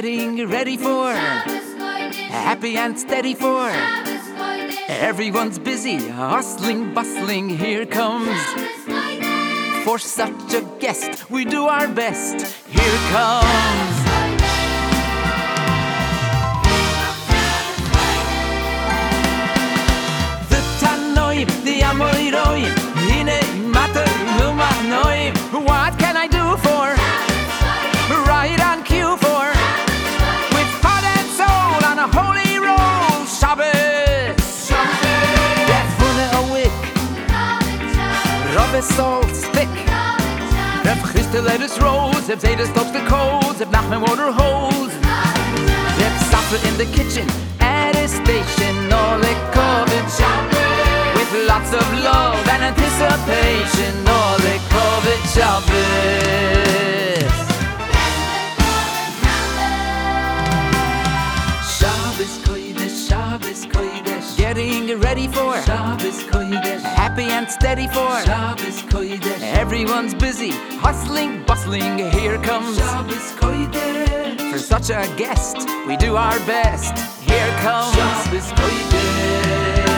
getting ready for happy and steady for everyone's busy, hustling, bustling. Here comes for such a guest, we do our best. Here comes. Robbe salt's thick. Reb Christel er let us rose, Reb Zeira stops the coals, Reb Nachman water holes. Reb Safra in the kitchen, at a station, all it covered With lots of love and anticipation, all it covered Shabbos. Shabbos Kodesh, Shabbos Kodesh. Getting ready for Shabbos Kodesh. Happy and steady for Shabbos Kodesh. Everyone's busy, hustling, bustling. Here comes Shabbos Kodesh. For such a guest, we do our best. Here comes Shabbos Kodesh.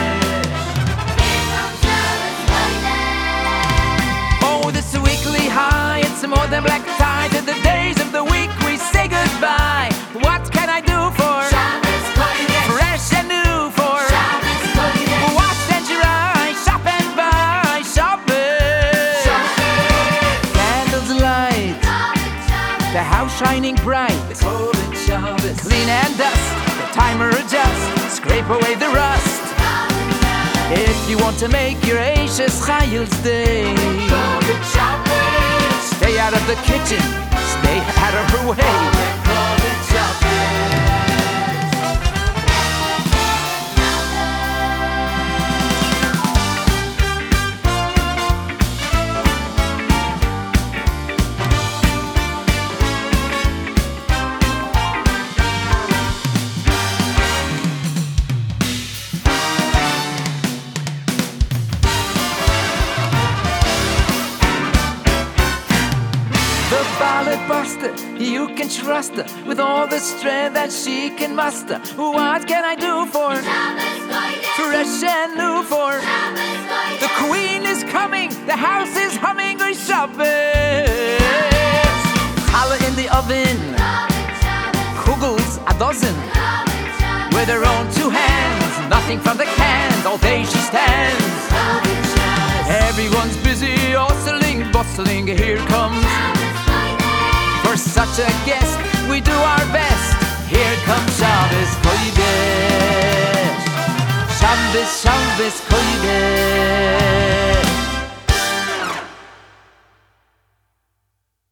Oh, this weekly high, it's more than black tie. To the days of the week, we say goodbye. What can I do for the house shining bright. Clean and dust, the timer adjusts, scrape away the rust. If you want to make your Eishes Chayil stay, stay out of the kitchen, stay out of her way. Buster, you can trust her with all the strength that she can muster. What can I do for her? fresh and new for? The queen is coming, the house is humming, we Shabbos. Challah in the oven, kugels a dozen, with her own two hands, nothing from the cans, all day she stands. Everyone's busy, hustling, bustling, here comes. Such a guest, we do our best. Here comes Shabbos Kodesh. Shabbos, Shabbos Kodesh.